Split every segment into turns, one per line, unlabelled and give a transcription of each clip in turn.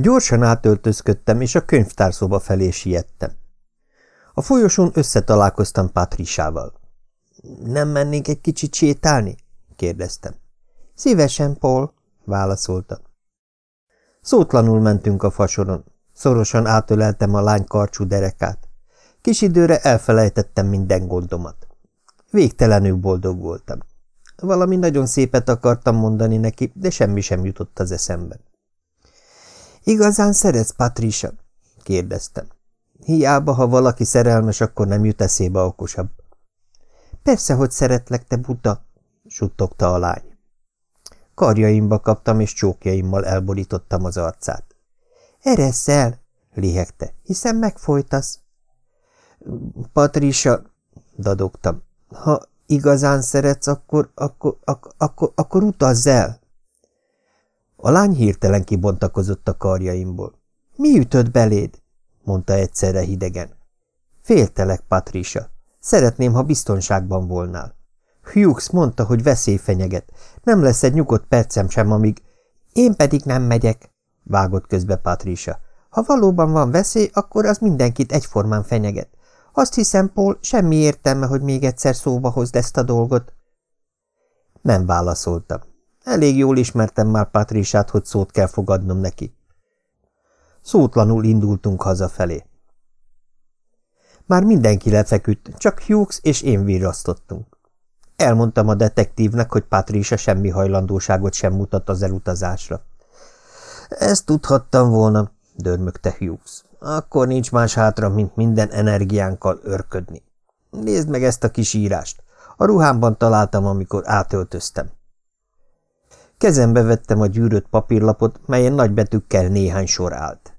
Gyorsan átöltözködtem, és a könyvtárszoba felé siettem. A folyosón összetalálkoztam Patrisával. Nem mennénk egy kicsit sétálni? kérdeztem. Szívesen, Paul, válaszolta. Szótlanul mentünk a fasoron. Szorosan átöleltem a lány karcsú derekát. Kis időre elfelejtettem minden gondomat. Végtelenül boldog voltam. Valami nagyon szépet akartam mondani neki, de semmi sem jutott az eszembe. Igazán szeretsz, Patricia? kérdeztem. Hiába, ha valaki szerelmes, akkor nem jut eszébe okosabb. Persze, hogy szeretlek, te buta, suttogta a lány. Karjaimba kaptam, és csókjaimmal elborítottam az arcát. Eressz el, lihegte, hiszen megfolytasz. Patricia, dadogtam, ha igazán szeretsz, akkor, akkor, akkor, akkor, akkor utazz el. A lány hirtelen kibontakozott a karjaimból. Mi ütött beléd? mondta egyszerre hidegen. Féltelek, Patricia. Szeretném, ha biztonságban volnál. Hughes mondta, hogy veszély fenyeget. Nem lesz egy nyugodt percem sem, amíg... Én pedig nem megyek, vágott közbe Patricia. Ha valóban van veszély, akkor az mindenkit egyformán fenyeget. Azt hiszem, Paul, semmi értelme, hogy még egyszer szóba hozd ezt a dolgot. Nem válaszoltam. Elég jól ismertem már Patrisát, hogy szót kell fogadnom neki. Szótlanul indultunk hazafelé. Már mindenki lefeküdt, csak Hughes és én virrasztottunk. Elmondtam a detektívnek, hogy Patricia semmi hajlandóságot sem mutat az elutazásra. Ezt tudhattam volna, dörmögte Hughes. Akkor nincs más hátra, mint minden energiánkkal örködni. Nézd meg ezt a kis írást. A ruhámban találtam, amikor átöltöztem. Kezembe vettem a gyűrött papírlapot, melyen nagybetűkkel néhány sor állt.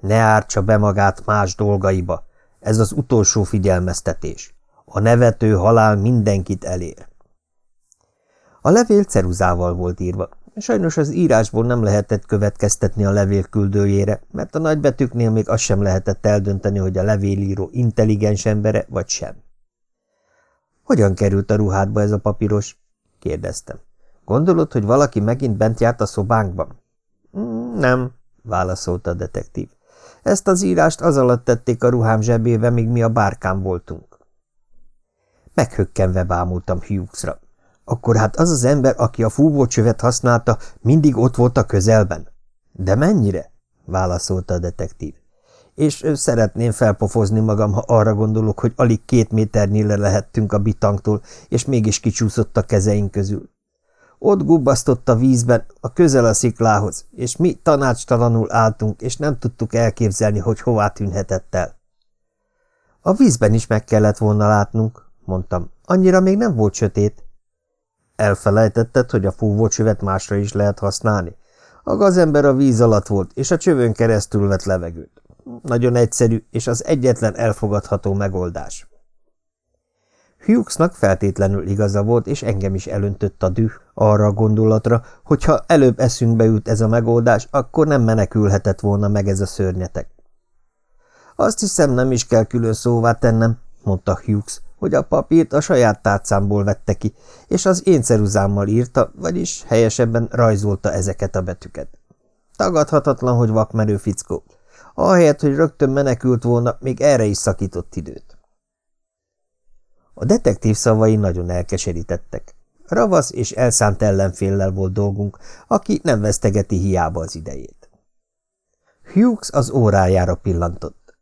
Ne ártsa be magát más dolgaiba, ez az utolsó figyelmeztetés. A nevető halál mindenkit elér. A levél ceruzával volt írva. Sajnos az írásból nem lehetett következtetni a levél küldőjére, mert a nagybetűknél még azt sem lehetett eldönteni, hogy a levélíró intelligens embere vagy sem. Hogyan került a ruhádba ez a papíros? kérdeztem. Gondolod, hogy valaki megint bent járt a szobánkban? Mm, nem, válaszolta a detektív. Ezt az írást az alatt tették a ruhám zsebébe, míg mi a bárkán voltunk. Meghökkenve bámultam Hughesra. Akkor hát az az ember, aki a fúvócsövet használta, mindig ott volt a közelben. De mennyire? válaszolta a detektív. És szeretném felpofozni magam, ha arra gondolok, hogy alig két méternyire lehettünk a bitangtól, és mégis kicsúszott a kezeink közül. Ott gubbasztott a vízben, a közel a sziklához, és mi tanácstalanul álltunk, és nem tudtuk elképzelni, hogy hová tűnhetett el. A vízben is meg kellett volna látnunk, mondtam. Annyira még nem volt sötét. Elfelejtetted, hogy a fúvócsövet másra is lehet használni? A gazember a víz alatt volt, és a csövön keresztül vett levegőt. Nagyon egyszerű, és az egyetlen elfogadható megoldás. Hughesnak feltétlenül igaza volt, és engem is elöntött a düh arra a gondolatra, hogy ha előbb eszünkbe jut ez a megoldás, akkor nem menekülhetett volna meg ez a szörnyetek. Azt hiszem, nem is kell külön szóvá tennem, mondta Hughes, hogy a papírt a saját tárcámból vette ki, és az én ceruzámmal írta, vagyis helyesebben rajzolta ezeket a betűket. Tagadhatatlan, hogy vakmerő fickó. Ahelyett, hogy rögtön menekült volna, még erre is szakított időt. A detektív szavai nagyon elkeserítettek. Ravasz és elszánt ellenféllel volt dolgunk, aki nem vesztegeti hiába az idejét. Hughes az órájára pillantott.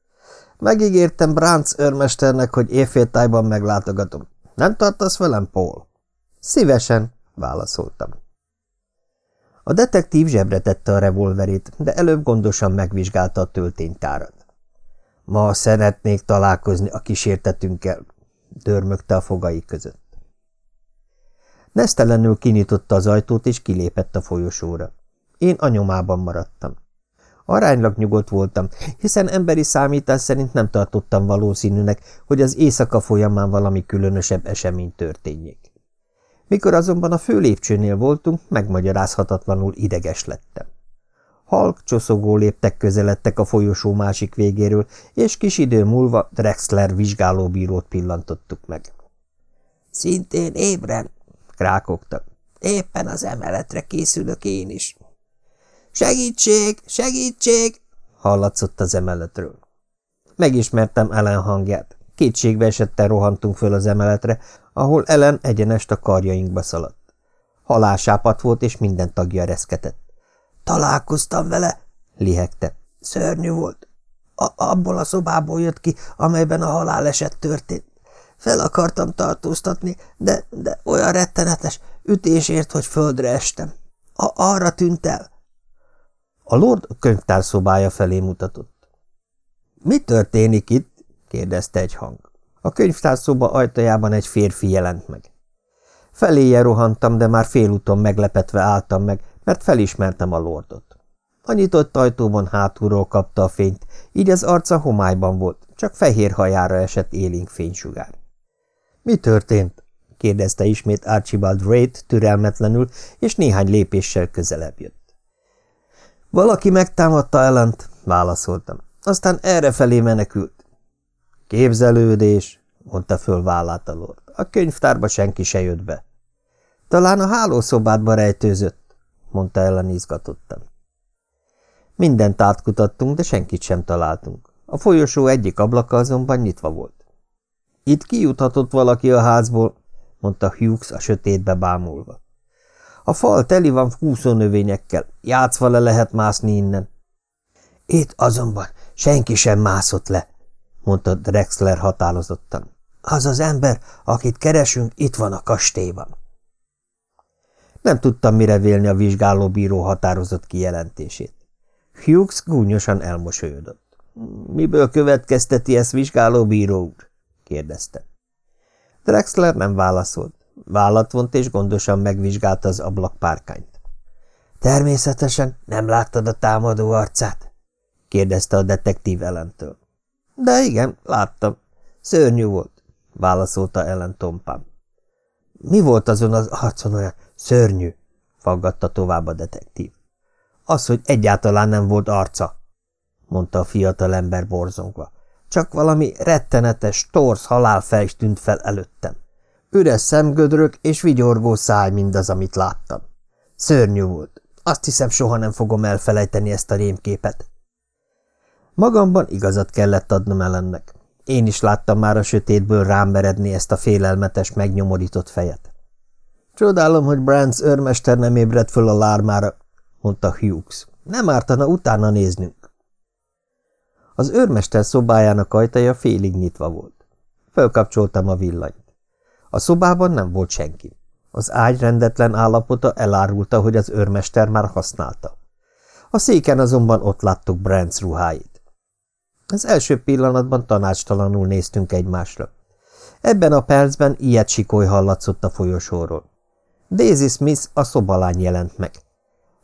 Megígértem Bránc őrmesternek, hogy éjféltájban meglátogatom. Nem tartasz velem, Paul? Szívesen, válaszoltam. A detektív zsebre tette a revolverét, de előbb gondosan megvizsgálta a tölténytárat. Ma szeretnék találkozni a kísértetünkkel, dörmögte a fogai között. Nesztelenül kinyitotta az ajtót, és kilépett a folyosóra. Én a nyomában maradtam. Aránylag nyugodt voltam, hiszen emberi számítás szerint nem tartottam valószínűnek, hogy az éjszaka folyamán valami különösebb esemény történjék. Mikor azonban a fő lépcsőnél voltunk, megmagyarázhatatlanul ideges lettem. Halk, csoszogó léptek közeledtek a folyosó másik végéről, és kis idő múlva Drexler vizsgálóbírót pillantottuk meg. – Szintén ébren? – krákogtak. – Éppen az emeletre készülök én is. Segítség! Segítség! hallatszott az emeletről. Megismertem Ellen hangját. Kétségbe esetten rohantunk föl az emeletre, ahol Ellen egyenest a karjainkba szaladt. Halásápat volt, és minden tagja reszketett. Találkoztam vele, lihegte. Szörnyű volt. A abból a szobából jött ki, amelyben a haláleset történt. Fel akartam tartóztatni, de, de olyan rettenetes ütésért, hogy földre estem. A arra tűnt el. A lord könyvtár szobája felé mutatott. – Mi történik itt? – kérdezte egy hang. A könyvtár szoba ajtajában egy férfi jelent meg. Feléje rohantam, de már félúton meglepetve álltam meg, mert felismertem a lordot. A nyitott ajtóban hátulról kapta a fényt, így az arca homályban volt, csak fehér hajára esett élénk fénysugár. – Mi történt? – kérdezte ismét Archibald Wraith türelmetlenül, és néhány lépéssel közelebb jött. – Valaki megtámadta ellent, válaszoltam. Aztán errefelé menekült. – Képzelődés – mondta föl vállát a lord. A könyvtárba senki se jött be. – Talán a hálószobádba rejtőzött – mondta ellen izgatottan. Mindent átkutattunk, de senkit sem találtunk. A folyosó egyik ablaka azonban nyitva volt. Itt kijuthatott valaki a házból, mondta Hughes a sötétbe bámulva. A fal teli van húszónövényekkel, játszva le lehet mászni innen. Itt azonban senki sem mászott le, mondta Drexler határozottan. Az az ember, akit keresünk, itt van a kastélyban. Nem tudtam mire vélni a vizsgálóbíró határozott kijelentését. Hughes gúnyosan elmosolyodott. – Miből következteti ezt vizsgálóbíró úr? – kérdezte. Drexler nem válaszolt. Vállat vont és gondosan megvizsgálta az ablakpárkányt. – Természetesen nem láttad a támadó arcát? – kérdezte a detektív ellentől. – De igen, láttam. Szörnyű volt – válaszolta ellen tompán. – Mi volt azon az arcon olyan szörnyű? – faggatta tovább a detektív. Az, hogy egyáltalán nem volt arca, mondta a fiatal ember borzongva. Csak valami rettenetes, torz halálfej tűnt fel előttem. Üres szemgödrök és vigyorgó száj mindaz, amit láttam. Szörnyű volt. Azt hiszem, soha nem fogom elfelejteni ezt a rémképet. Magamban igazat kellett adnom ellennek. Én is láttam már a sötétből rám meredni ezt a félelmetes, megnyomorított fejet. Csodálom, hogy Brands őrmester nem ébredt föl a lármára, mondta Hughes. Nem ártana utána néznünk. Az őrmester szobájának ajtaja félig nyitva volt. Fölkapcsoltam a villanyt. A szobában nem volt senki. Az ágy rendetlen állapota elárulta, hogy az őrmester már használta. A széken azonban ott láttuk Brents ruháit. Az első pillanatban tanácstalanul néztünk egymásra. Ebben a percben ilyet sikoly hallatszott a folyosóról. Daisy Smith a szobalány jelent meg.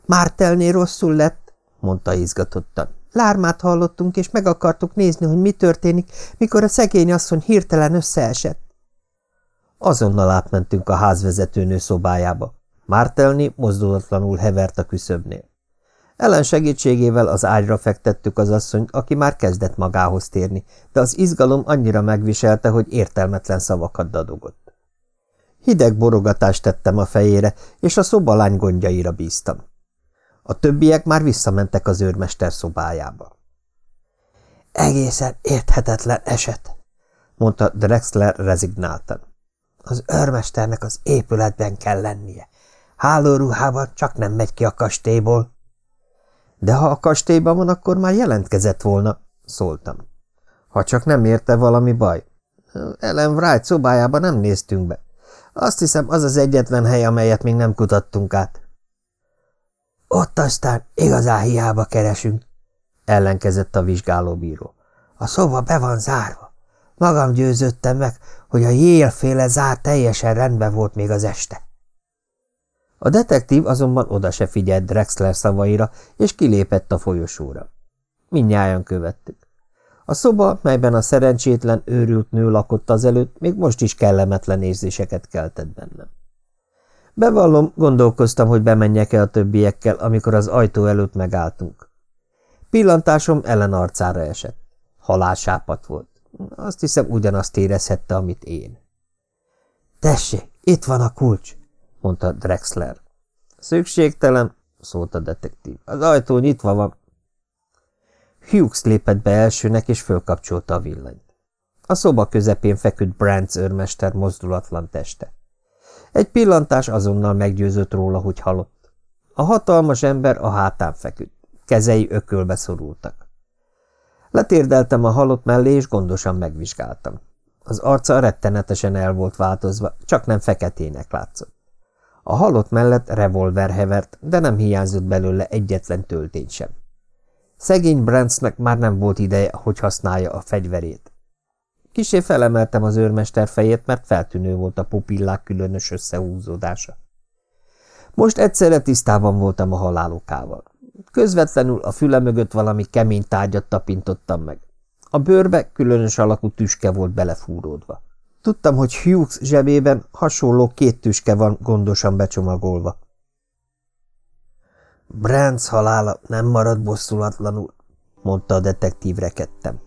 Mártelnél rosszul lett, mondta izgatottan. Lármát hallottunk, és meg akartuk nézni, hogy mi történik, mikor a szegény asszony hirtelen összeesett. Azonnal átmentünk a házvezetőnő szobájába. Mártelni mozdulatlanul hevert a küszöbnél. Ellen segítségével az ágyra fektettük az asszonyt, aki már kezdett magához térni, de az izgalom annyira megviselte, hogy értelmetlen szavakat dadogott. Hideg borogatást tettem a fejére, és a szobalány gondjaira bíztam. A többiek már visszamentek az őrmester szobájába. Egészen érthetetlen eset, mondta Drexler rezignáltan. Az őrmesternek az épületben kell lennie. Hálóruhában csak nem megy ki a kastélyból. De ha a kastélyban van, akkor már jelentkezett volna, szóltam. Ha csak nem érte valami baj. Ellen Wright szobájába nem néztünk be. Azt hiszem, az az egyetlen hely, amelyet még nem kutattunk át. Ott aztán igazán hiába keresünk, ellenkezett a vizsgálóbíró. A szoba be van zárva. Magam győződtem meg, hogy a jélféle zár teljesen rendben volt még az este. A detektív azonban oda se figyelt Drexler szavaira, és kilépett a folyosóra. Mindnyájan követtük. A szoba, melyben a szerencsétlen őrült nő lakott azelőtt, még most is kellemetlen érzéseket keltett bennem. Bevallom, gondolkoztam, hogy bemenjek-e a többiekkel, amikor az ajtó előtt megálltunk. Pillantásom ellen arcára esett. Halálsápat volt. Azt hiszem, ugyanazt érezhette, amit én. Tessék, itt van a kulcs, mondta Drexler. Szükségtelen, szólt a detektív. Az ajtó nyitva van. Hughes lépett be elsőnek, és fölkapcsolta a villanyt. A szoba közepén feküdt Brands őrmester mozdulatlan teste. Egy pillantás azonnal meggyőzött róla, hogy halott. A hatalmas ember a hátán feküdt, kezei ökölbe szorultak. Letérdeltem a halott mellé, és gondosan megvizsgáltam. Az arca rettenetesen el volt változva, csak nem feketének látszott. A halott mellett revolver hevert, de nem hiányzott belőle egyetlen töltény sem. Szegény Brandsnek már nem volt ideje, hogy használja a fegyverét. Kisé felemeltem az őrmester fejét, mert feltűnő volt a pupillák különös összehúzódása. Most egyszerre tisztában voltam a halálokával. Közvetlenül a füle mögött valami kemény tárgyat tapintottam meg. A bőrbe különös alakú tüske volt belefúródva. Tudtam, hogy Hughes zsebében hasonló két tüske van gondosan becsomagolva. Brands halála nem marad bosszulatlanul, mondta a detektív rekedtem.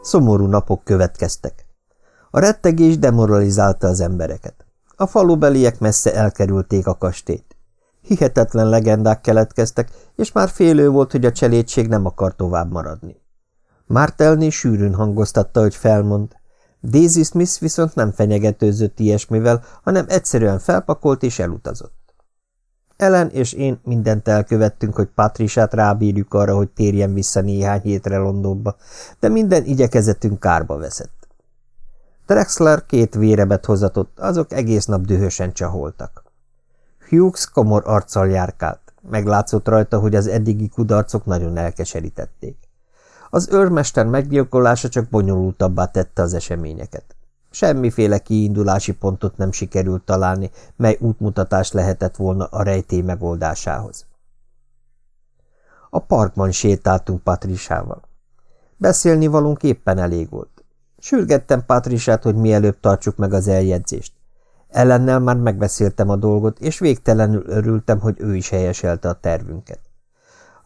Szomorú napok következtek. A rettegés demoralizálta az embereket. A falubeliek messze elkerülték a kastélyt. Hihetetlen legendák keletkeztek, és már félő volt, hogy a cselédség nem akar tovább maradni. Mártelni sűrűn hangoztatta, hogy felmond. Daisy Smith viszont nem fenyegetőzött ilyesmivel, hanem egyszerűen felpakolt és elutazott. Ellen és én mindent elkövettünk, hogy Patrisát rábírjuk arra, hogy térjen vissza néhány hétre Londonba, de minden igyekezetünk kárba veszett. Drexler két vérebet hozatott, azok egész nap dühösen csaholtak. Hughes komor arccal járkált. Meglátszott rajta, hogy az eddigi kudarcok nagyon elkeserítették. Az őrmester meggyilkolása csak bonyolultabbá tette az eseményeket. Semmiféle kiindulási pontot nem sikerült találni, mely útmutatás lehetett volna a rejtély megoldásához. A parkban sétáltunk Patrisával. Beszélni valunk éppen elég volt. Sürgettem Patrisát, hogy mielőbb tartsuk meg az eljegyzést. Ellennel már megbeszéltem a dolgot, és végtelenül örültem, hogy ő is helyeselte a tervünket.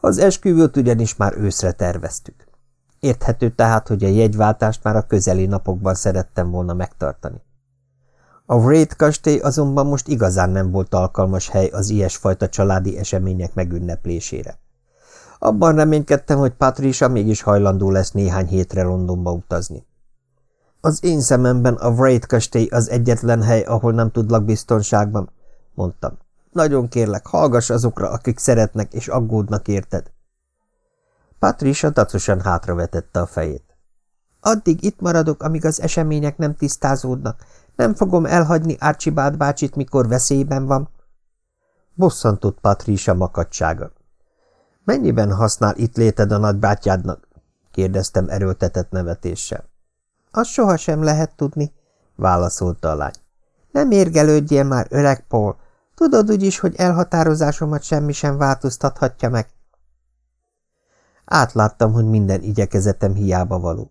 Az esküvőt ugyanis már őszre terveztük. Érthető tehát, hogy a jegyváltást már a közeli napokban szerettem volna megtartani. A Wraith kastély azonban most igazán nem volt alkalmas hely az ilyesfajta családi események megünneplésére. Abban reménykedtem, hogy Patricia mégis hajlandó lesz néhány hétre Londonba utazni. Az én szememben a Wraith kastély az egyetlen hely, ahol nem tudlak biztonságban, mondtam. Nagyon kérlek, hallgass azokra, akik szeretnek és aggódnak érted. Patricia dacosan hátravetette a fejét. Addig itt maradok, amíg az események nem tisztázódnak. Nem fogom elhagyni Archibald bácsit, mikor veszélyben van. Bosszantott Patricia makadsága. Mennyiben használ itt léted a nagybátyádnak? kérdeztem erőltetett nevetéssel. Azt sohasem lehet tudni, válaszolta a lány. Nem érgelődjél már, öreg Paul. Tudod úgyis, hogy elhatározásomat semmi sem változtathatja meg. Átláttam, hogy minden igyekezetem hiába való.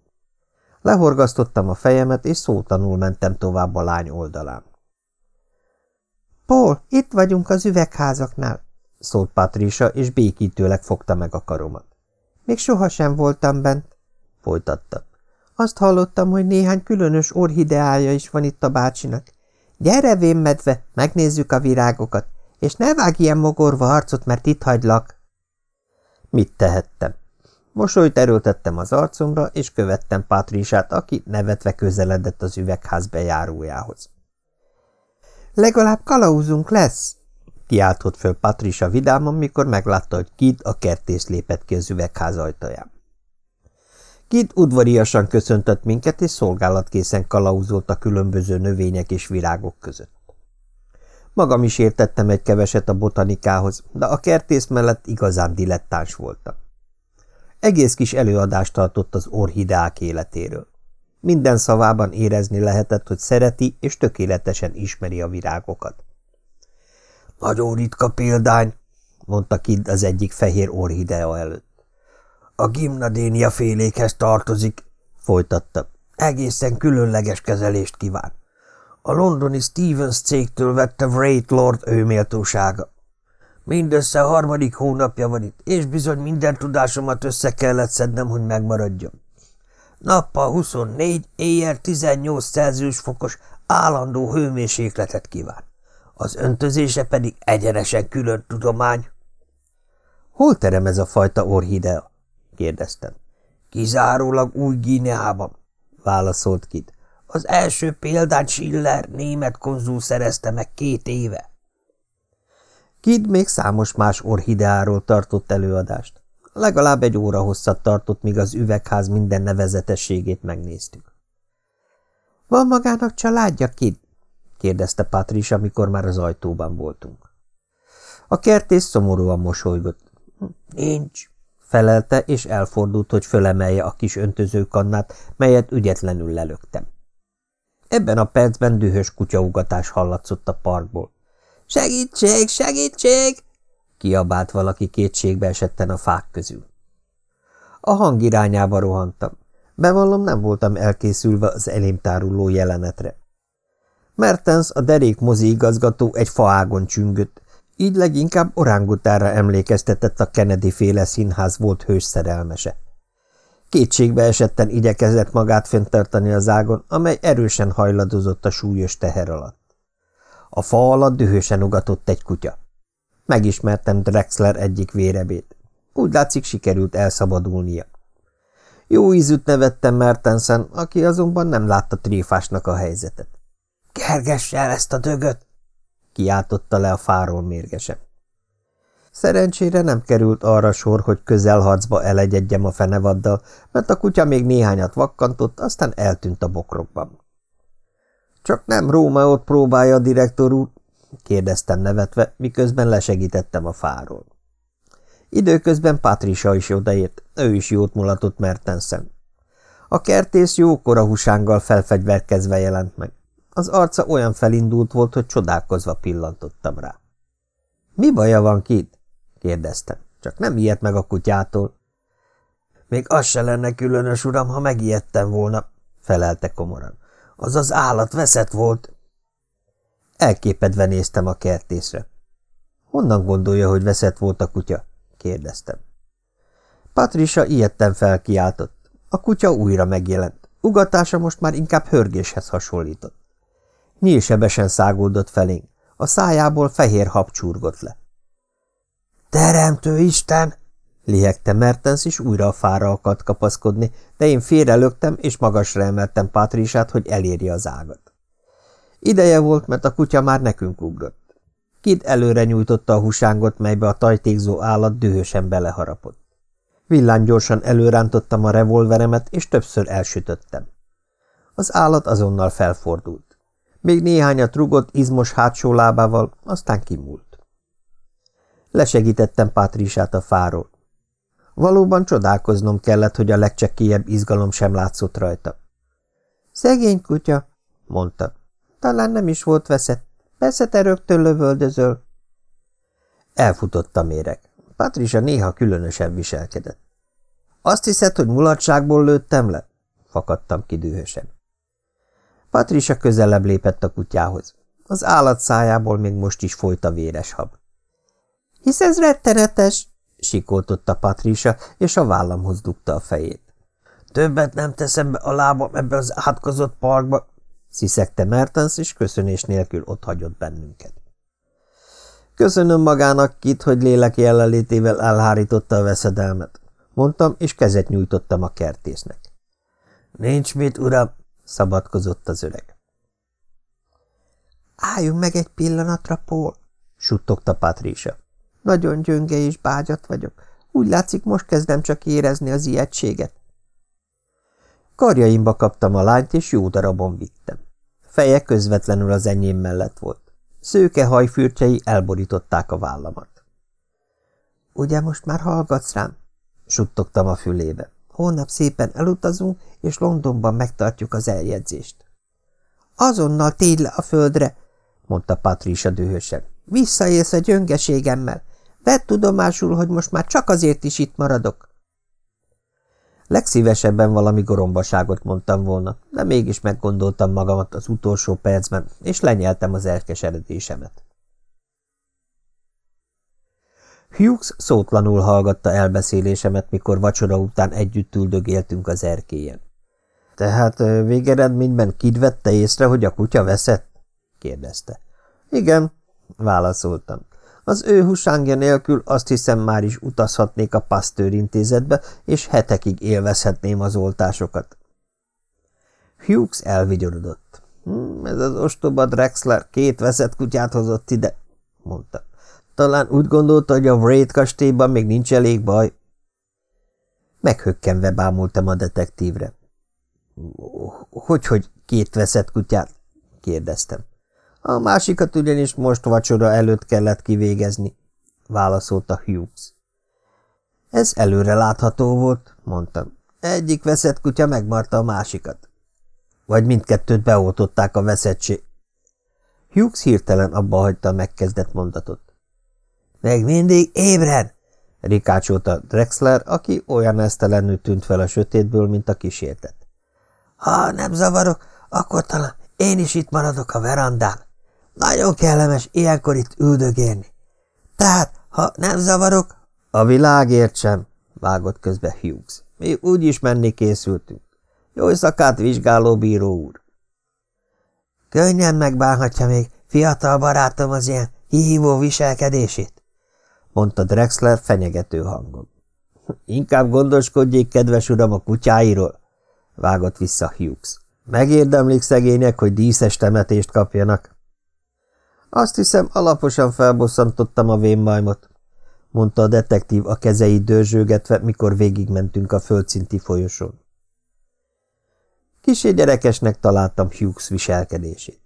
Lehorgasztottam a fejemet, és szótanul mentem tovább a lány oldalán. Paul, itt vagyunk az üvegházaknál, szólt Patricia, és békítőleg fogta meg a karomat. Még sohasem voltam bent, folytatta. Azt hallottam, hogy néhány különös orhideája is van itt a bácsinak. Gyere, vén medve, megnézzük a virágokat, és ne vágj ilyen mogorva arcot, mert itt hagylak. Mit tehettem? Mosolyt erőltettem az arcomra, és követtem Pátrisát, aki nevetve közeledett az üvegház bejárójához. Legalább kalauzunk lesz, kiáltott föl Patrisa vidáman, mikor meglátta, hogy Kid a kertész lépett ki az üvegház ajtaján. Kid udvariasan köszöntött minket, és szolgálatkészen kalauzolt a különböző növények és virágok között. Magam is értettem egy keveset a botanikához, de a kertész mellett igazán dilettáns voltam. Egész kis előadást tartott az orhideák életéről. Minden szavában érezni lehetett, hogy szereti és tökéletesen ismeri a virágokat. Nagyon ritka példány, mondta Kid az egyik fehér orhidea előtt. A gimnadénia félékhez tartozik, folytatta. Egészen különleges kezelést kíván.
A londoni Stevens cégtől vette Wraith Lord ő méltósága. Mindössze harmadik hónapja van itt, és bizony minden tudásomat össze kellett szednem, hogy megmaradjam. Nappal 24, éjjel 18 Celsius fokos állandó hőmérsékletet kíván. Az öntözése pedig egyenesen külön tudomány.
Hol terem ez a fajta orhidea? Kérdeztem.
Kizárólag új Gíneában, válaszolt Kid. Az első példát Schiller, német konzul szerezte meg két éve.
Kid még számos más orhideáról tartott előadást. Legalább egy óra hosszat tartott, míg az üvegház minden nevezetességét megnéztük. – Van magának családja, Kid? – kérdezte Patricia, amikor már az ajtóban voltunk. A kertész szomorúan mosolygott. – Nincs – felelte, és elfordult, hogy fölemelje a kis öntözőkannát, melyet ügyetlenül lelöktem. Ebben a percben dühös kutyaugatás hallatszott a parkból. – Segítség, segítség! – kiabált valaki kétségbe esetten a fák közül. A hang irányába rohantam. Bevallom, nem voltam elkészülve az elém táruló jelenetre. Mertens, a derék mozi igazgató egy faágon csüngött, így leginkább orángutára emlékeztetett a Kennedy-féle színház volt hős szerelmese. Kétségbe esetten igyekezett magát fenntartani az ágon, amely erősen hajladozott a súlyos teher alatt. A fa alatt dühösen ugatott egy kutya. Megismertem Drexler egyik vérebét. Úgy látszik, sikerült elszabadulnia. Jó ízűt nevettem Mertensen, aki azonban nem látta tréfásnak a helyzetet. – Kergess el ezt a dögöt! – kiáltotta le a fáról mérgesen. Szerencsére nem került arra sor, hogy közelharcba elegyedjem a fenevaddal, mert a kutya még néhányat vakkantott, aztán eltűnt a bokrokban. – Csak nem Rómeót próbálja direktor úr? – kérdeztem nevetve, miközben lesegítettem a fáról. Időközben Patricia is odaért, ő is jót mulatott Mertensen. A kertész jókora húsánggal felfegyverkezve jelent meg. Az arca olyan felindult volt, hogy csodálkozva pillantottam rá. – Mi baja van, Kit? kérdeztem. Csak nem ijedt meg a kutyától. Még az se lenne különös, uram, ha megijedtem volna, felelte komoran. Az az állat veszett volt. Elképedve néztem a kertészre. Honnan gondolja, hogy veszett volt a kutya? kérdeztem. Patricia ilyetten felkiáltott. A kutya újra megjelent. Ugatása most már inkább hörgéshez hasonlított. Nyílsebesen száguldott felénk. A szájából fehér hab csurgott le. Teremtő Isten! lihegte Mertens, és újra a fára akart kapaszkodni, de én félrelögtem, és magasra emeltem Pátrisát, hogy elérje az ágat. Ideje volt, mert a kutya már nekünk ugrott. Kid előre nyújtotta a husángot, melybe a tajtékzó állat dühösen beleharapott. Villán gyorsan előrántottam a revolveremet, és többször elsütöttem. Az állat azonnal felfordult. Még néhányat rugott izmos hátsó lábával, aztán kimúlt. Lesegítettem Pátrisát a fáról. Valóban csodálkoznom kellett, hogy a legcsekélyebb izgalom sem látszott rajta. Szegény kutya, mondta. Talán nem is volt veszett. Persze te rögtön lövöldözöl. Elfutott a méreg. Patricia néha különösen viselkedett. Azt hiszed, hogy mulatságból lőttem le? Fakadtam ki dühösen. Patricia közelebb lépett a kutyához. Az állat szájából még most is folyt a véres hab. Hisz ez rettenetes, sikoltotta Patricia, és a vállamhoz dugta a fejét. Többet nem teszem be a lábam ebbe az átkozott parkba, sziszegte Mertens, és köszönés nélkül ott hagyott bennünket. Köszönöm magának, Kit, hogy lélek jelenlétével elhárította a veszedelmet, mondtam, és kezet nyújtottam a kertésznek. Nincs mit, uram, szabadkozott az öreg. Álljunk meg egy pillanatra, Paul, suttogta Patricia. Nagyon gyönge és bágyat vagyok. Úgy látszik, most kezdem csak érezni az ijegységet. Karjaimba kaptam a lányt, és jó darabon vittem. Feje közvetlenül az enyém mellett volt. Szőke hajfürtjei elborították a vállamat. Ugye most már hallgatsz rám? suttogtam a fülébe. Holnap szépen elutazunk, és Londonban megtartjuk az eljegyzést. Azonnal tégy le a földre, mondta Patricia dühösen. Visszaélsz a gyöngeségemmel. Vedd tudomásul, hogy most már csak azért is itt maradok. Legszívesebben valami gorombaságot mondtam volna, de mégis meggondoltam magamat az utolsó percben, és lenyeltem az elkeseredésemet. Hughes szótlanul hallgatta elbeszélésemet, mikor vacsora után együtt üldögéltünk az erkélyen. – Tehát végeredményben kid vette észre, hogy a kutya veszett? – kérdezte. – Igen – válaszoltam. Az ő husángja nélkül azt hiszem már is utazhatnék a Pasteur intézetbe, és hetekig élvezhetném az oltásokat. Hughes elvigyorodott. Hm, ez az ostoba Drexler két veszett kutyát hozott ide, mondta. Talán úgy gondolta, hogy a Wraith kastélyban még nincs elég baj. Meghökkenve bámultam a detektívre. Hogy, hogy két veszett kutyát? kérdeztem. A másikat ugyanis most vacsora előtt kellett kivégezni, válaszolta Hughes. Ez előre látható volt, mondtam. Egyik veszett kutya megmarta a másikat. Vagy mindkettőt beoltották a veszettség. Hughes hirtelen abba hagyta a megkezdett mondatot. Meg mindig ébren! rikácsolta Drexler, aki olyan esztelenül tűnt fel a sötétből, mint a kísértet. Ha nem zavarok, akkor talán én is itt maradok a verandán. Nagyon kellemes ilyenkor itt üldögélni. Tehát, ha nem zavarok... A világért sem, vágott közbe Hughes. Mi úgy is menni készültünk. Jó éjszakát, vizsgáló bíró úr. Könnyen megbánhatja még fiatal barátom az ilyen hihívó viselkedését mondta Drexler fenyegető hangon. Inkább gondoskodjék, kedves uram, a kutyáiról, vágott vissza Hughes. Megérdemlik szegények, hogy díszes temetést kapjanak. Azt hiszem, alaposan felbosszantottam a vénmajmot, mondta a detektív a kezeit dörzsögetve, mikor végigmentünk a földszinti folyosón. Kisé gyerekesnek találtam Hughes viselkedését.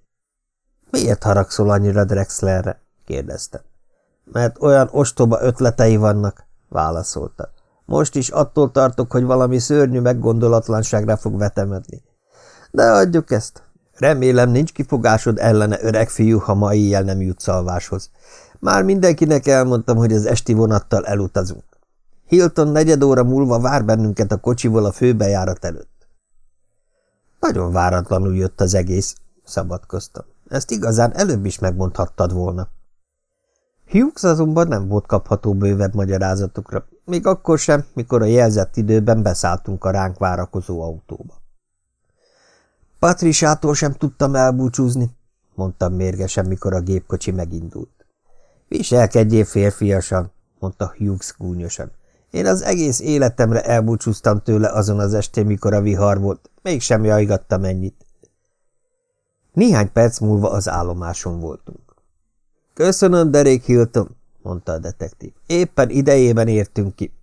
Miért haragszol annyira Drexlerre? kérdeztem. Mert olyan ostoba ötletei vannak, válaszolta. Most is attól tartok, hogy valami szörnyű meggondolatlanságra fog vetemedni. De adjuk ezt. Remélem nincs kifogásod ellene, öreg fiú, ha ma éjjel nem jut szalváshoz. Már mindenkinek elmondtam, hogy az esti vonattal elutazunk. Hilton negyed óra múlva vár bennünket a kocsival a főbejárat előtt. Nagyon váratlanul jött az egész, szabadkoztam. Ezt igazán előbb is megmondhattad volna. Hughes azonban nem volt kapható bővebb magyarázatokra, még akkor sem, mikor a jelzett időben beszálltunk a ránk várakozó autóba. Patrisától sem tudtam elbúcsúzni, mondtam mérgesen, mikor a gépkocsi megindult. Viselkedjél férfiasan, mondta Hughes gúnyosan. Én az egész életemre elbúcsúztam tőle azon az estén, mikor a vihar volt, mégsem jajgattam ennyit. Néhány perc múlva az állomáson voltunk. Köszönöm, Derek Hilton, mondta a detektív. Éppen idejében értünk ki.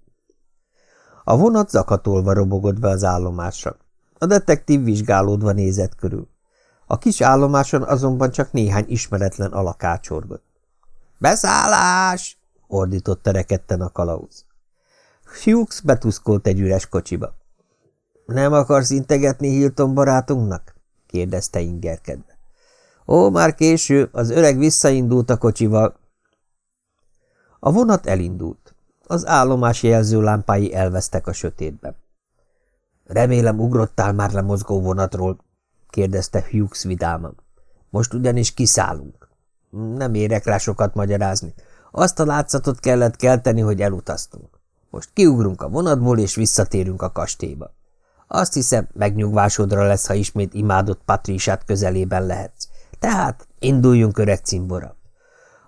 A vonat zakatolva robogott be az állomásra. A detektív vizsgálódva nézett körül. A kis állomáson azonban csak néhány ismeretlen alakácsorgott. Beszállás! ordított tereketten a kalauz. Hughes betuszkolt egy üres kocsiba. Nem akarsz integetni Hilton barátunknak? kérdezte ingerkedve. Ó, már késő, az öreg visszaindult a kocsival. A vonat elindult. Az állomás jelzőlámpái elvesztek a sötétben. Remélem ugrottál már le mozgó vonatról, kérdezte Hughes vidáman. Most ugyanis kiszállunk. Nem érek rá sokat magyarázni. Azt a látszatot kellett kelteni, hogy elutaztunk. Most kiugrunk a vonatból, és visszatérünk a kastélyba. Azt hiszem, megnyugvásodra lesz, ha ismét imádott Patrísát közelében lehetsz. Tehát induljunk öreg cimbora.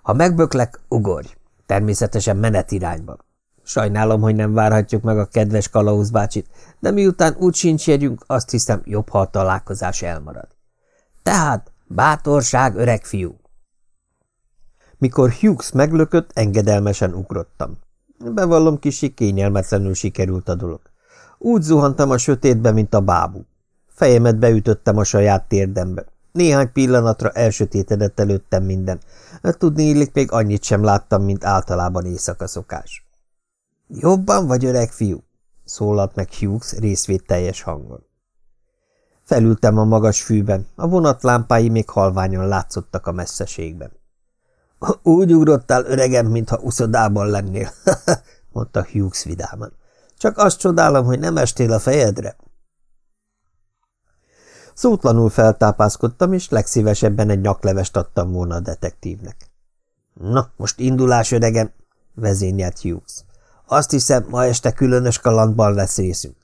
Ha megböklek, ugorj. Természetesen menetirányba. Sajnálom, hogy nem várhatjuk meg a kedves kalauzbácsit, de miután úgy sincs jegyünk, azt hiszem jobb, ha a találkozás elmarad. Tehát bátorság, öreg fiú! Mikor Hughes meglökött, engedelmesen ugrottam. Bevallom, kicsi kényelmetlenül sikerült a dolog. Úgy zuhantam a sötétbe, mint a bábú. Fejemet beütöttem a saját térdembe. Néhány pillanatra elsötétedett előttem minden. Tudni illik, még annyit sem láttam, mint általában éjszaka szokás. Jobban vagy, öreg fiú? szólalt meg Hughes részvét teljes hangon. Felültem a magas fűben, a vonat lámpái még halványan látszottak a messzeségben. Úgy ugrottál, öregem, mintha uszodában lennél, mondta Hughes vidáman.
Csak azt csodálom, hogy nem estél a fejedre.
Szótlanul feltápászkodtam, és legszívesebben egy nyaklevest adtam volna a detektívnek.
Na, most indulás, öregem, vezényelt Hughes. Azt hiszem, ma este különös kalandban lesz részünk.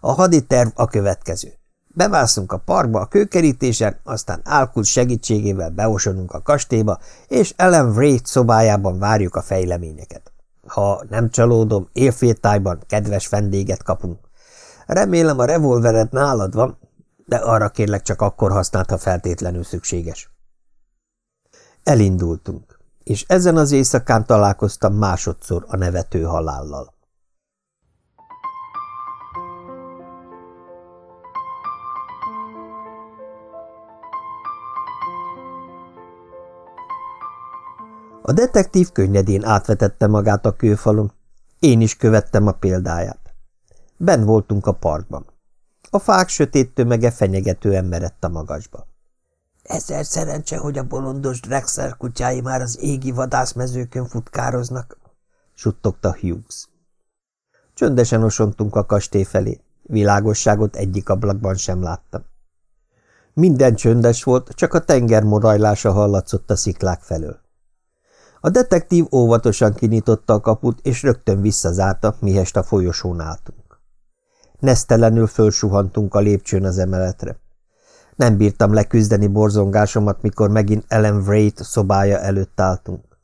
A haditerv a következő. Bevászunk a parkba a kőkerítésen, aztán Álkult segítségével beosonunk a kastélyba, és Ellen Wraith szobájában várjuk a fejleményeket. Ha nem csalódom, évféltájban kedves vendéget kapunk. Remélem a revolvered nálad van, de arra kérlek csak akkor használt, ha feltétlenül szükséges.
Elindultunk, és ezen az éjszakán találkoztam másodszor a nevető halállal. A detektív könnyedén átvetette magát a kőfalon, én is követtem a példáját. Ben voltunk a parkban. A fák sötét tömege fenyegetően merett a magasba.
Ezer szerencse, hogy a bolondos Drexler kutyái már az égi vadászmezőkön futkároznak,
suttogta Hughes. Csöndesen osontunk a kastély felé, világosságot egyik ablakban sem láttam. Minden csöndes volt, csak a tenger morajlása hallatszott a sziklák felől. A detektív óvatosan kinyitotta a kaput, és rögtön visszazárta, mihest a folyosón álltunk. Nesztelenül fölsuhantunk a lépcsőn az emeletre. Nem bírtam leküzdeni borzongásomat, mikor megint Ellen Wraith szobája előtt álltunk.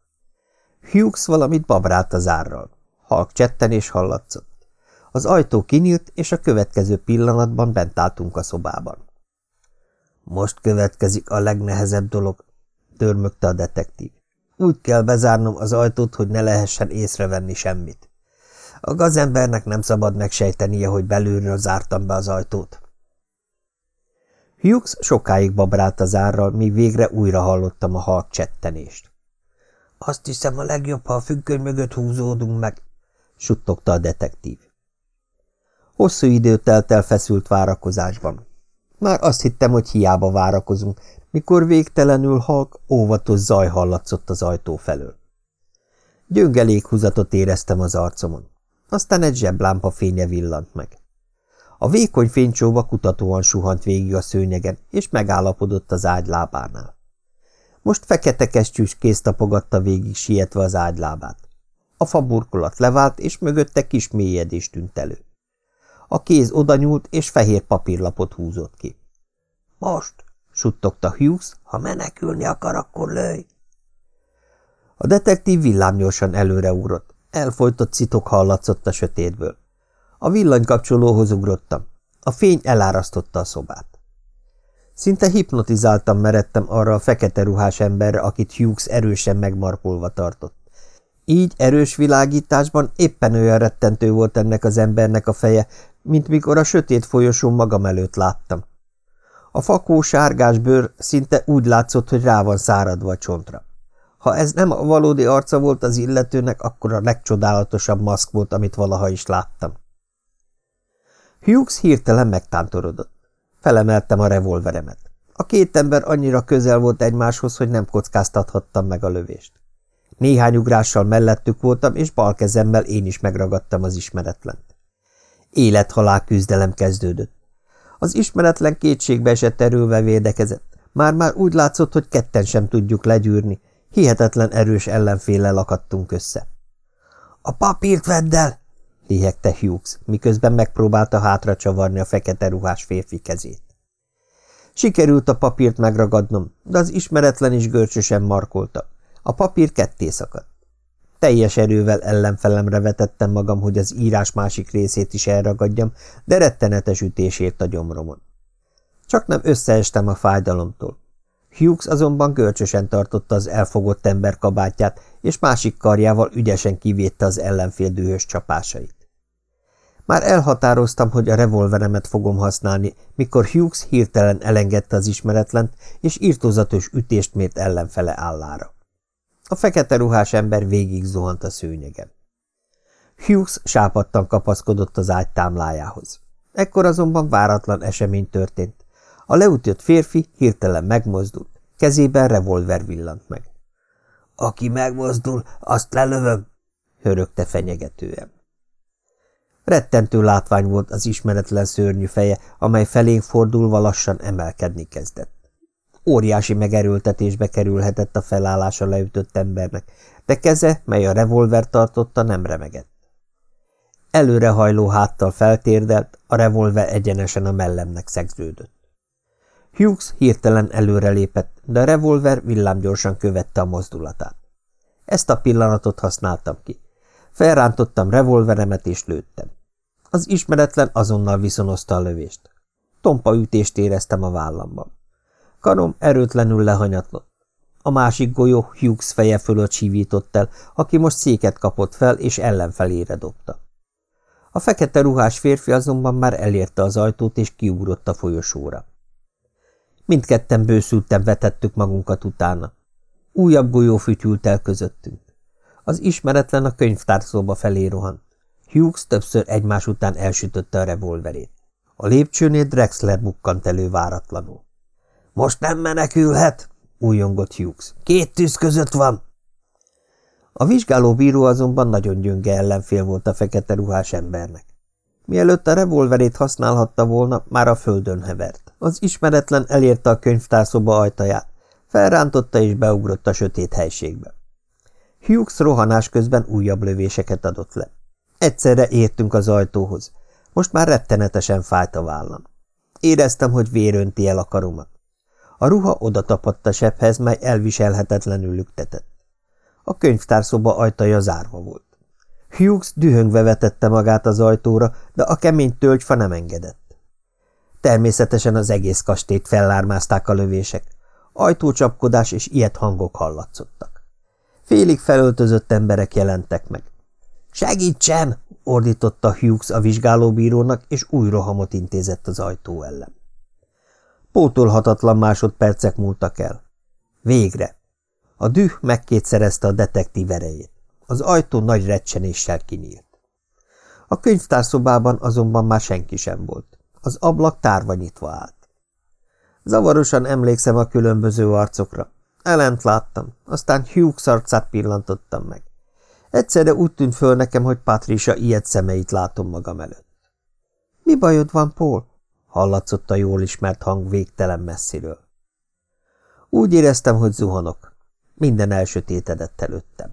Hughes valamit babrált az árral. Halk csettenés hallatszott. Az ajtó kinyílt, és a következő pillanatban bent álltunk a szobában.
Most következik a legnehezebb dolog, törmögte a detektív. Úgy kell bezárnom az ajtót, hogy ne lehessen észrevenni semmit. A gazembernek nem szabad megsejtenie, hogy belülről zártam be az ajtót.
Hughes sokáig babrált az árral, míg végre újra hallottam a halk csettenést.
Azt hiszem a legjobb, ha a függöny mögött húzódunk meg,
suttogta a detektív. Hosszú idő telt el feszült várakozásban. Már azt hittem, hogy hiába várakozunk, mikor végtelenül halk, óvatos zaj hallatszott az ajtó felől. Gyönge léghúzatot éreztem az arcomon. Aztán egy zseblámpa fénye villant meg. A vékony fénycsóva kutatóan suhant végig a szőnyegen, és megállapodott az ágy lábánál. Most fekete kesztyűs kéz tapogatta végig sietve az ágylábát. A faburkolat levált, és mögötte kis mélyedés tűnt elő. A kéz odanyúlt, és fehér papírlapot húzott ki.
– Most! suttogta Hughes, ha menekülni akar, akkor lőj.
A detektív villámgyorsan előreugrott. Elfolytott citok hallatszott a sötétből. A villanykapcsolóhoz ugrottam. A fény elárasztotta a szobát. Szinte hipnotizáltam meredtem arra a fekete ruhás emberre, akit Hughes erősen megmarkolva tartott. Így erős világításban éppen olyan rettentő volt ennek az embernek a feje, mint mikor a sötét folyosón magam előtt láttam. A fakó sárgás bőr szinte úgy látszott, hogy rá van száradva a csontra. Ha ez nem a valódi arca volt az illetőnek, akkor a legcsodálatosabb maszk volt, amit valaha is láttam. Hughes hirtelen megtántorodott. Felemeltem a revolveremet. A két ember annyira közel volt egymáshoz, hogy nem kockáztathattam meg a lövést. Néhány ugrással mellettük voltam, és bal kezemmel én is megragadtam az ismeretlent. Élethalál küzdelem kezdődött. Az ismeretlen kétségbe esett erővel védekezett. Már-már úgy látszott, hogy ketten sem tudjuk legyűrni. Hihetetlen erős ellenféllel akadtunk össze. – A papírt vedd el! – lihegte Hughes, miközben megpróbálta hátra csavarni a fekete ruhás férfi kezét. Sikerült a papírt megragadnom, de az ismeretlen is görcsösen markolta. A papír ketté szakadt. Teljes erővel ellenfelemre vetettem magam, hogy az írás másik részét is elragadjam, de rettenetes ütésért a gyomromon. Csak nem összeestem a fájdalomtól. Hughes azonban görcsösen tartotta az elfogott ember kabátját, és másik karjával ügyesen kivédte az ellenfél dühös csapásait. Már elhatároztam, hogy a revolveremet fogom használni, mikor Hughes hirtelen elengedte az ismeretlent, és írtózatos ütést mért ellenfele állára. A fekete ruhás ember végig zuhant a szőnyegen. Hughes sápadtan kapaszkodott az ágy támlájához. Ekkor azonban váratlan esemény történt. A leütött férfi hirtelen megmozdult, kezében revolver villant meg. – Aki megmozdul, azt lelövöm! – hörögte fenyegetően. Rettentő látvány volt az ismeretlen szörnyű feje, amely felénk fordulva lassan emelkedni kezdett. Óriási megerőltetésbe kerülhetett a felállása leütött embernek, de keze, mely a revolver tartotta, nem remegett. Előrehajló háttal feltérdelt, a revolver egyenesen a mellemnek szegződött. Hughes hirtelen előrelépett, de a revolver villámgyorsan követte a mozdulatát. Ezt a pillanatot használtam ki. Felrántottam revolveremet és lőttem. Az ismeretlen azonnal viszonozta a lövést. Tompa ütést éreztem a vállamban. Karom erőtlenül lehanyatlott. A másik golyó Hughes feje fölött sívított el, aki most széket kapott fel és ellenfelére dobta. A fekete ruhás férfi azonban már elérte az ajtót és kiugrott a folyosóra. Mindketten bőszülten vetettük magunkat utána. Újabb golyó fütyült el közöttünk. Az ismeretlen a könyvtárszóba felé rohant. Hughes többször egymás után elsütötte a revolverét. A lépcsőnél Drexler bukkant elő váratlanul. – Most nem menekülhet! – újongott Hughes. – Két tűz között van! A vizsgáló bíró azonban nagyon gyönge ellenfél volt a fekete ruhás embernek. Mielőtt a revolverét használhatta volna, már a földön hevert. Az ismeretlen elérte a könyvtárszoba ajtaját, felrántotta és beugrott a sötét helységbe. Hughes rohanás közben újabb lövéseket adott le. Egyszerre értünk az ajtóhoz. Most már rettenetesen fájt a vállam. Éreztem, hogy vér önti el a karomat. A ruha oda tapadt a sebhez, mely elviselhetetlenül lüktetett. A könyvtárszoba ajtaja zárva volt. Hughes dühöngve vetette magát az ajtóra, de a kemény tölgyfa nem engedett. Természetesen az egész kastélyt fellármázták a lövések. Ajtócsapkodás és ilyet hangok hallatszottak. Félig felöltözött emberek jelentek meg. – Segítsen! – ordította Hughes a vizsgálóbírónak, és új rohamot intézett az ajtó ellen. Pótolhatatlan másodpercek múltak el. Végre! A düh megkétszerezte a detektív erejét. Az ajtó nagy recsenéssel kinyílt. A könyvtárszobában azonban már senki sem volt. Az ablak tárva nyitva állt. Zavarosan emlékszem a különböző arcokra. Ellent láttam, aztán Hughes arcát pillantottam meg. Egyszerre úgy tűnt föl nekem, hogy Patricia ilyet szemeit látom magam előtt. – Mi bajod van, Paul? – hallatszott a jól ismert hang végtelen messziről. Úgy éreztem, hogy zuhanok. Minden elsötétedett előttem.